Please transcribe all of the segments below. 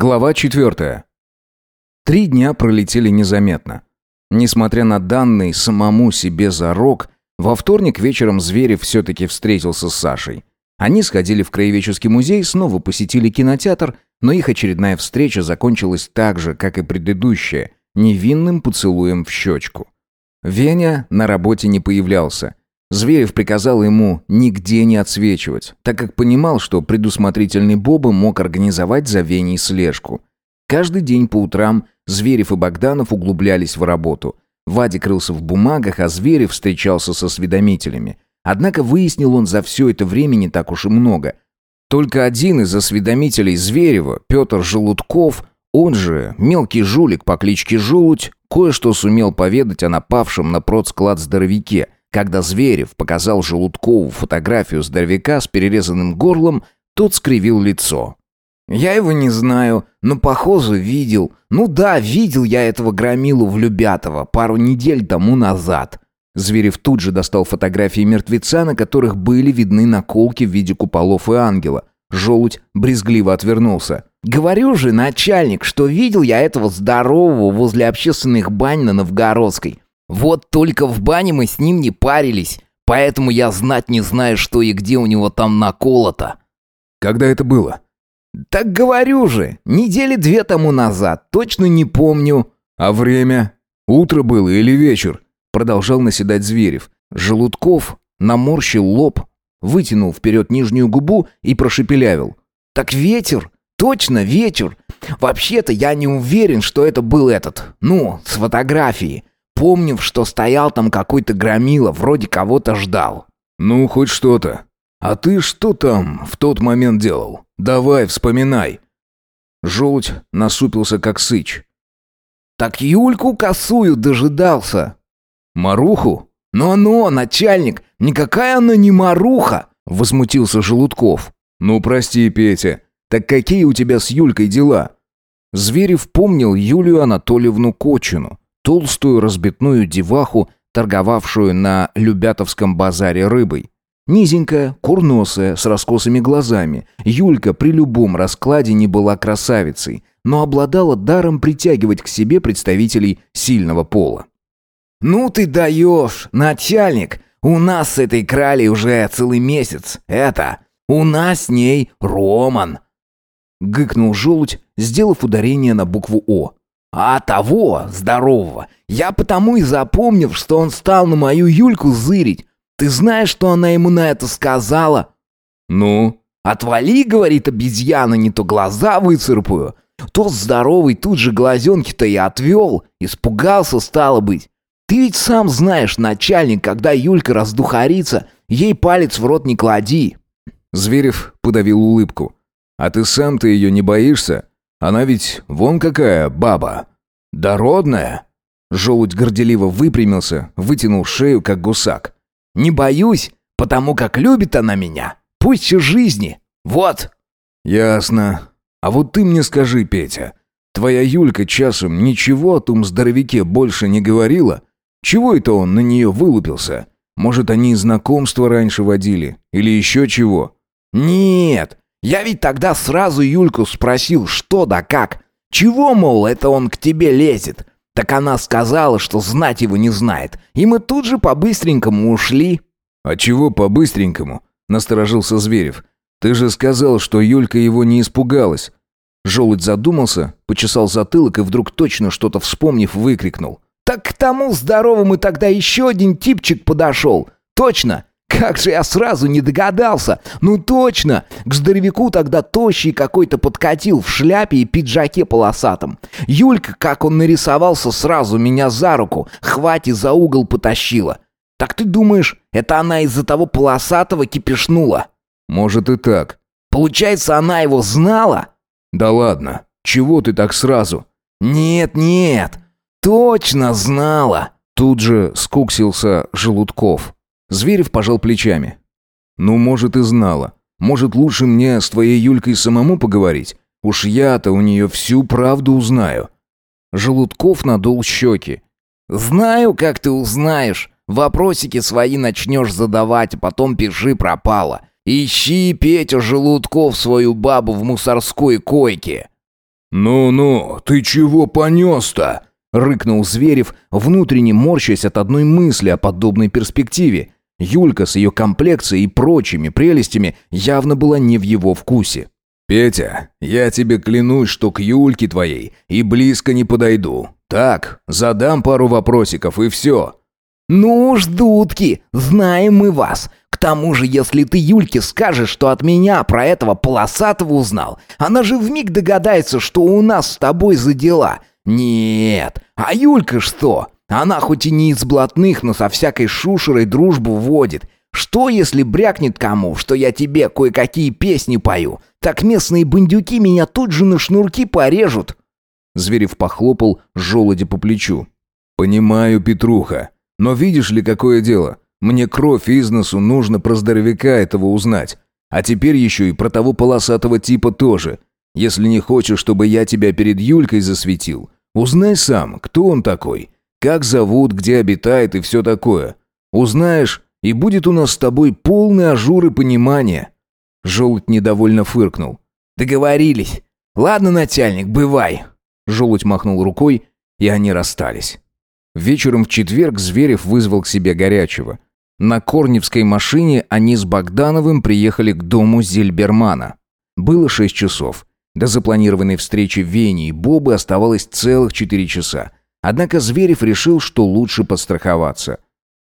Глава четвертая. Три дня пролетели незаметно. Несмотря на данный самому себе зарок, во вторник вечером Зверев все-таки встретился с Сашей. Они сходили в краеведческий музей, снова посетили кинотеатр, но их очередная встреча закончилась так же, как и предыдущая, невинным поцелуем в щечку. Веня на работе не появлялся. Зверев приказал ему нигде не отсвечивать, так как понимал, что предусмотрительный Боба мог организовать за Веней слежку. Каждый день по утрам Зверев и Богданов углублялись в работу. Вадик крылся в бумагах, а Зверев встречался со осведомителями. Однако выяснил он за все это время не так уж и много. Только один из осведомителей Зверева, Петр Желудков, он же мелкий жулик по кличке Желудь, кое-что сумел поведать о напавшем на продсклад здоровяке – когда Зверев показал Желудкову фотографию здоровяка с перерезанным горлом, тот скривил лицо. «Я его не знаю, но, похоже, видел. Ну да, видел я этого громилу в Любятово пару недель тому назад». Зверев тут же достал фотографии мертвеца, на которых были видны наколки в виде куполов и ангела. Желудь брезгливо отвернулся. «Говорю же, начальник, что видел я этого здорового возле общественных бань на Новгородской. Вот только в бане мы с ним не парились, поэтому я знать не знаю, что и где у него там наколото». «Когда это было?» «Так говорю же, недели две тому назад, точно не помню». «А время? Утро было или вечер?» Продолжал наседать Зверев. Желудков наморщил лоб, вытянул вперед нижнюю губу и прошепелявил. «Так ветер! Точно ветер! Вообще-то я не уверен, что это был этот, ну, с фотографии вспомнив, что стоял там какой-то громила, вроде кого-то ждал. «Ну, хоть что-то. А ты что там в тот момент делал? Давай, вспоминай». Желудь насупился, как сыч. «Так Юльку косую дожидался». «Маруху?» «Но-но, начальник, никакая она не маруха!» Возмутился Желудков. «Ну, прости, Петя, так какие у тебя с Юлькой дела?» Зверев помнил Юлию Анатольевну Кочину толстую разбитную деваху, торговавшую на Любятовском базаре рыбой. Низенькая, курносая, с раскосыми глазами, Юлька при любом раскладе не была красавицей, но обладала даром притягивать к себе представителей сильного пола. «Ну ты даешь, начальник! У нас с этой кралей уже целый месяц. Это... У нас с ней Роман!» Гыкнул желудь, сделав ударение на букву «О». А того, здорового, я потому и запомнил, что он стал на мою Юльку зырить. Ты знаешь, что она ему на это сказала? Ну? Отвали, говорит обезьяна, не то глаза выцарпаю. Тот здоровый тут же глазенки-то и отвел. Испугался, стало быть. Ты ведь сам знаешь, начальник, когда Юлька раздухарится, ей палец в рот не клади. Зверев подавил улыбку. А ты сам-то ее не боишься? Она ведь вон какая баба. Дородная. Желудь горделиво выпрямился, вытянул шею, как гусак. «Не боюсь, потому как любит она меня. Пусть всю жизни. Вот!» «Ясно. А вот ты мне скажи, Петя, твоя Юлька часом ничего о том здоровяке больше не говорила? Чего это он на нее вылупился? Может, они знакомство раньше водили? Или еще чего?» «Нет, я ведь тогда сразу Юльку спросил, что да как. Чего, мол, это он к тебе лезет? Так она сказала, что знать его не знает. И мы тут же по-быстренькому ушли. «А чего по-быстренькому?» — насторожился Зверев. «Ты же сказал, что Юлька его не испугалась». Желудь задумался, почесал затылок и вдруг точно что-то вспомнив, выкрикнул. «Так к тому здоровому тогда еще один типчик подошел. Точно! Как же я сразу не догадался! Ну точно! К здоровяку тогда тощий какой-то подкатил в шляпе и пиджаке полосатом. Юлька, как он нарисовался, сразу меня за руку, хвати за угол потащила. Так ты думаешь, это она из-за того полосатого кипишнула? Может и так. Получается, она его знала? Да ладно, чего ты так сразу? Нет, нет, точно знала. Тут же скуксился Желудков. Зверев пожал плечами. «Ну, может, и знала. Может, лучше мне с твоей Юлькой самому поговорить? Уж я-то у нее всю правду узнаю». Желудков надул щеки. «Знаю, как ты узнаешь. Вопросики свои начнешь задавать, а потом пиши пропало. Ищи, Петя Желудков, свою бабу в мусорской койке». «Ну-ну, ты чего понес-то?» — рыкнул Зверев, внутренне морщась от одной мысли о подобной перспективе. Юлька с ее комплекцией и прочими прелестями явно была не в его вкусе. «Петя, я тебе клянусь, что к Юльке твоей и близко не подойду. Так, задам пару вопросиков и все». «Ну уж, дудки, знаем мы вас. К тому же, если ты Юльке скажешь, что от меня про этого полосатого узнал, она же вмиг догадается, что у нас с тобой за дела. Нет, а Юлька что? Она хоть и не из блатных, но со всякой шушерой дружбу водит. Что, если брякнет кому, что я тебе кое-какие песни пою? Так местные бандюки меня тут же на шнурки порежут». Зверев похлопал желуди по плечу. «Понимаю, Петруха. Но видишь ли, какое дело? Мне кровь из носу нужно про здоровяка этого узнать. А теперь еще и про того полосатого типа тоже. Если не хочешь, чтобы я тебя перед Юлькой засветил, узнай сам, кто он такой, как зовут, где обитает и все такое. Узнаешь, и будет у нас с тобой полный ажур и понимание». Желудь недовольно фыркнул. «Договорились. Ладно, начальник, бывай». Желудь махнул рукой, и они расстались. Вечером в четверг Зверев вызвал к себе Горячего. На Корневской машине они с Богдановым приехали к дому Зильбермана. Было шесть часов. До запланированной встречи Вени и Бобы оставалось целых четыре часа. Однако Зверев решил, что лучше подстраховаться.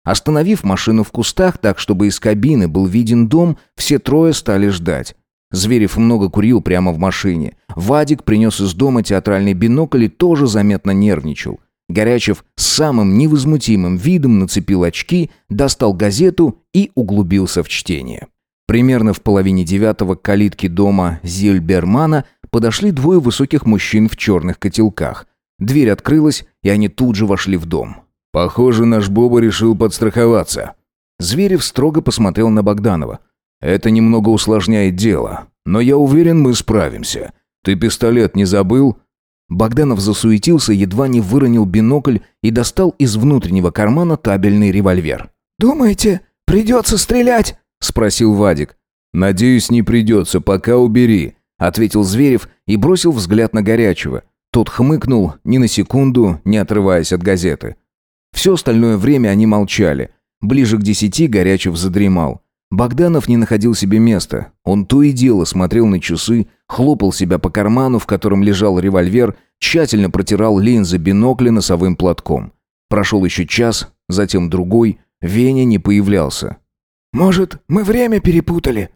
Остановив машину в кустах так, чтобы из кабины был виден дом, все трое стали ждать. Зверев много курил прямо в машине. Вадик принес из дома театральный бинокль и тоже заметно нервничал. Горячев с самым невозмутимым видом нацепил очки, достал газету и углубился в чтение. Примерно в половине девятого к калитке дома Зильбермана подошли двое высоких мужчин в черных котелках. Дверь открылась, и они тут же вошли в дом. «Похоже, наш Боба решил подстраховаться». Зверев строго посмотрел на Богданова. «Это немного усложняет дело, но я уверен, мы справимся. Ты пистолет не забыл?» Богданов засуетился, едва не выронил бинокль и достал из внутреннего кармана табельный револьвер. «Думаете, придется стрелять?» — спросил Вадик. «Надеюсь, не придется, пока убери», — ответил Зверев и бросил взгляд на горячего. Тот хмыкнул, ни на секунду, не отрываясь от газеты. Все остальное время они молчали. Ближе к десяти Горячев задремал. Богданов не находил себе места. Он то и дело смотрел на часы, хлопал себя по карману, в котором лежал револьвер, тщательно протирал линзы бинокля носовым платком. Прошел еще час, затем другой. Веня не появлялся. «Может, мы время перепутали?»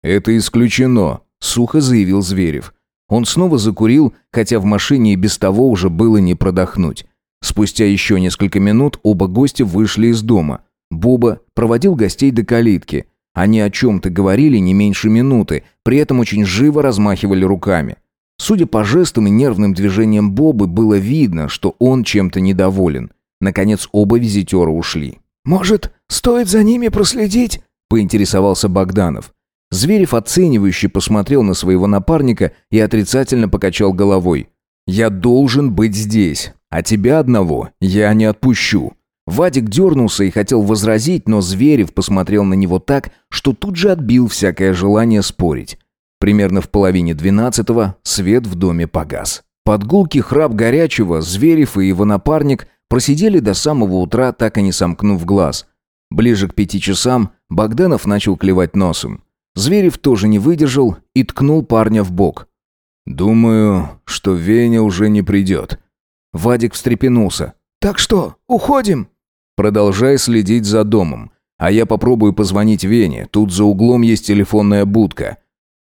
«Это исключено», — сухо заявил Зверев. Он снова закурил, хотя в машине и без того уже было не продохнуть. Спустя еще несколько минут оба гостя вышли из дома. Буба проводил гостей до калитки. Они о чем-то говорили не меньше минуты, при этом очень живо размахивали руками. Судя по жестам и нервным движениям Бобы, было видно, что он чем-то недоволен. Наконец оба визитера ушли. «Может, стоит за ними проследить?» – поинтересовался Богданов. Зверев оценивающе посмотрел на своего напарника и отрицательно покачал головой. «Я должен быть здесь, а тебя одного я не отпущу». Вадик дернулся и хотел возразить, но Зверев посмотрел на него так, что тут же отбил всякое желание спорить. Примерно в половине двенадцатого свет в доме погас. Под гулкий храп горячего Зверев и его напарник просидели до самого утра, так и не сомкнув глаз. Ближе к пяти часам Богданов начал клевать носом. Зверев тоже не выдержал и ткнул парня в бок. «Думаю, что Веня уже не придет». Вадик встрепенулся. «Так что, уходим?» Продолжай следить за домом. А я попробую позвонить Вене. Тут за углом есть телефонная будка».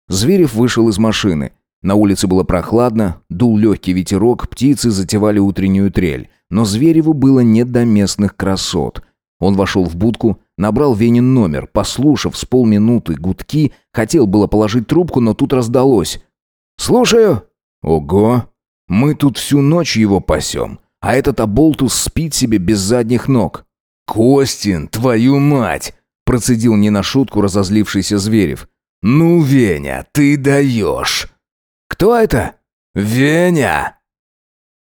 Зверев вышел из машины. На улице было прохладно, дул легкий ветерок, птицы затевали утреннюю трель. Но Звереву было не до местных красот. Он вошел в будку, набрал Венин номер, послушав с полминуты гудки, хотел было положить трубку, но тут раздалось. «Слушаю». «Ого, мы тут всю ночь его пасем а этот оболтус спит себе без задних ног. «Костин, твою мать!» – процедил не на шутку разозлившийся Зверев. «Ну, Веня, ты даешь!» «Кто это?» «Веня!»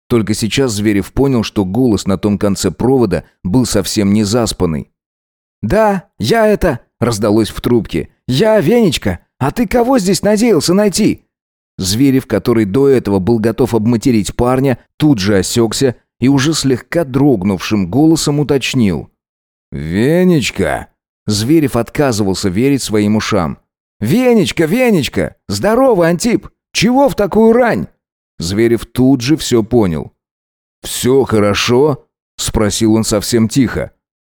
Только сейчас Зверев понял, что голос на том конце провода был совсем не заспанный. «Да, я это!» – раздалось в трубке. «Я Венечка! А ты кого здесь надеялся найти?» Зверев, который до этого был готов обматерить парня, тут же осекся и уже слегка дрогнувшим голосом уточнил. «Венечка!» Зверев отказывался верить своим ушам. «Венечка, Венечка! Здорово, Антип! Чего в такую рань?» Зверев тут же все понял. «Все хорошо?» — спросил он совсем тихо.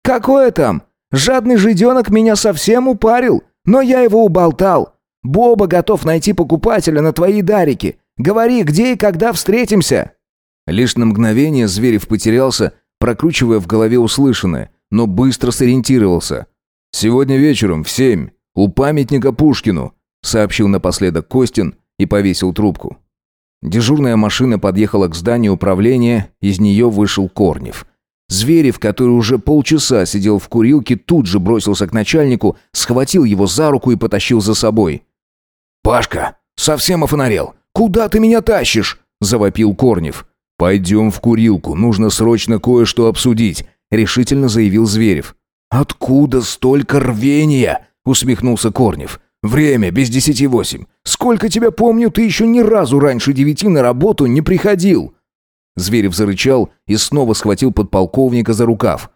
«Какое там? Жадный жиденок меня совсем упарил, но я его уболтал. Боба готов найти покупателя на твои дарики. Говори, где и когда встретимся?» Лишь на мгновение Зверев потерялся, прокручивая в голове услышанное, но быстро сориентировался. «Сегодня вечером в семь, у памятника Пушкину», сообщил напоследок Костин и повесил трубку. Дежурная машина подъехала к зданию управления, из нее вышел Корнев. Зверев, который уже полчаса сидел в курилке, тут же бросился к начальнику, схватил его за руку и потащил за собой. «Пашка, совсем офонарел! Куда ты меня тащишь?» – завопил Корнев. «Пойдем в курилку, нужно срочно кое-что обсудить», – решительно заявил Зверев. «Откуда столько рвения?» – усмехнулся Корнев. «Время без десяти восемь. Сколько тебя помню, ты еще ни разу раньше девяти на работу не приходил». Зверев зарычал и снова схватил подполковника за рукав.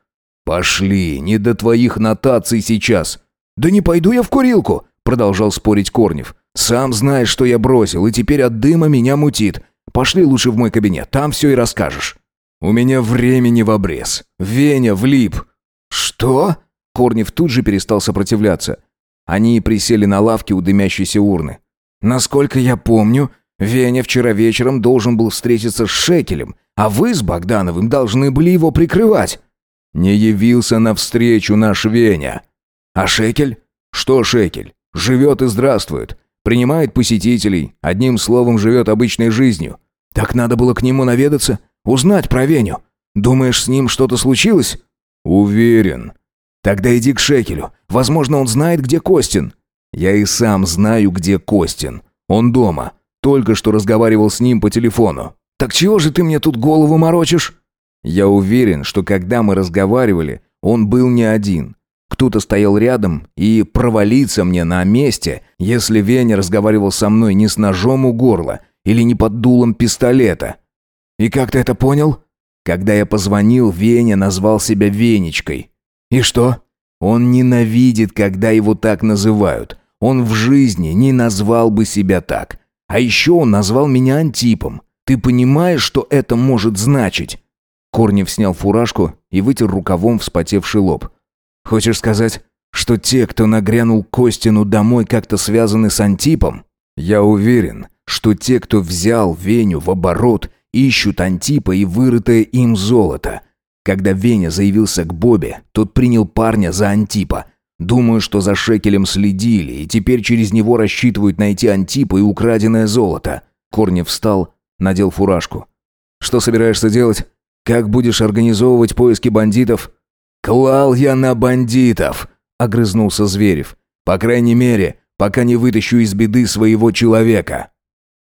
«Пошли, не до твоих нотаций сейчас». «Да не пойду я в курилку», — продолжал спорить Корнев. «Сам знаешь, что я бросил, и теперь от дыма меня мутит. Пошли лучше в мой кабинет, там все и расскажешь». «У меня времени в обрез. Веня влип». «Что?» Корнев тут же перестал сопротивляться. Они присели на лавке у дымящейся урны. «Насколько я помню, Веня вчера вечером должен был встретиться с Шекелем, а вы с Богдановым должны были его прикрывать». «Не явился навстречу наш Веня». «А Шекель?» «Что Шекель? Живет и здравствует. Принимает посетителей, одним словом, живет обычной жизнью». «Так надо было к нему наведаться, узнать про Веню. Думаешь, с ним что-то случилось?» «Уверен». «Тогда иди к Шекелю. Возможно, он знает, где Костин». «Я и сам знаю, где Костин. Он дома. Только что разговаривал с ним по телефону. Так чего же ты мне тут голову морочишь? Я уверен, что когда мы разговаривали, он был не один. Кто-то стоял рядом и провалиться мне на месте, если Веня разговаривал со мной не с ножом у горла или не под дулом пистолета. И как ты это понял? Когда я позвонил, Веня назвал себя Венечкой. И что? Он ненавидит, когда его так называют. Он в жизни не назвал бы себя так. А еще он назвал меня Антипом. Ты понимаешь, что это может значить?» Корнев снял фуражку и вытер рукавом вспотевший лоб. «Хочешь сказать, что те, кто нагрянул Костину домой, как-то связаны с Антипом? Я уверен, что те, кто взял Веню в оборот, ищут Антипа и вырытое им золото. Когда Веня заявился к Бобе, тот принял парня за Антипа – Думаю, что за шекелем следили, и теперь через него рассчитывают найти Антипа и украденное золото. Корнев встал, надел фуражку. Что собираешься делать? Как будешь организовывать поиски бандитов? Клал я на бандитов, огрызнулся Зверев. По крайней мере, пока не вытащу из беды своего человека.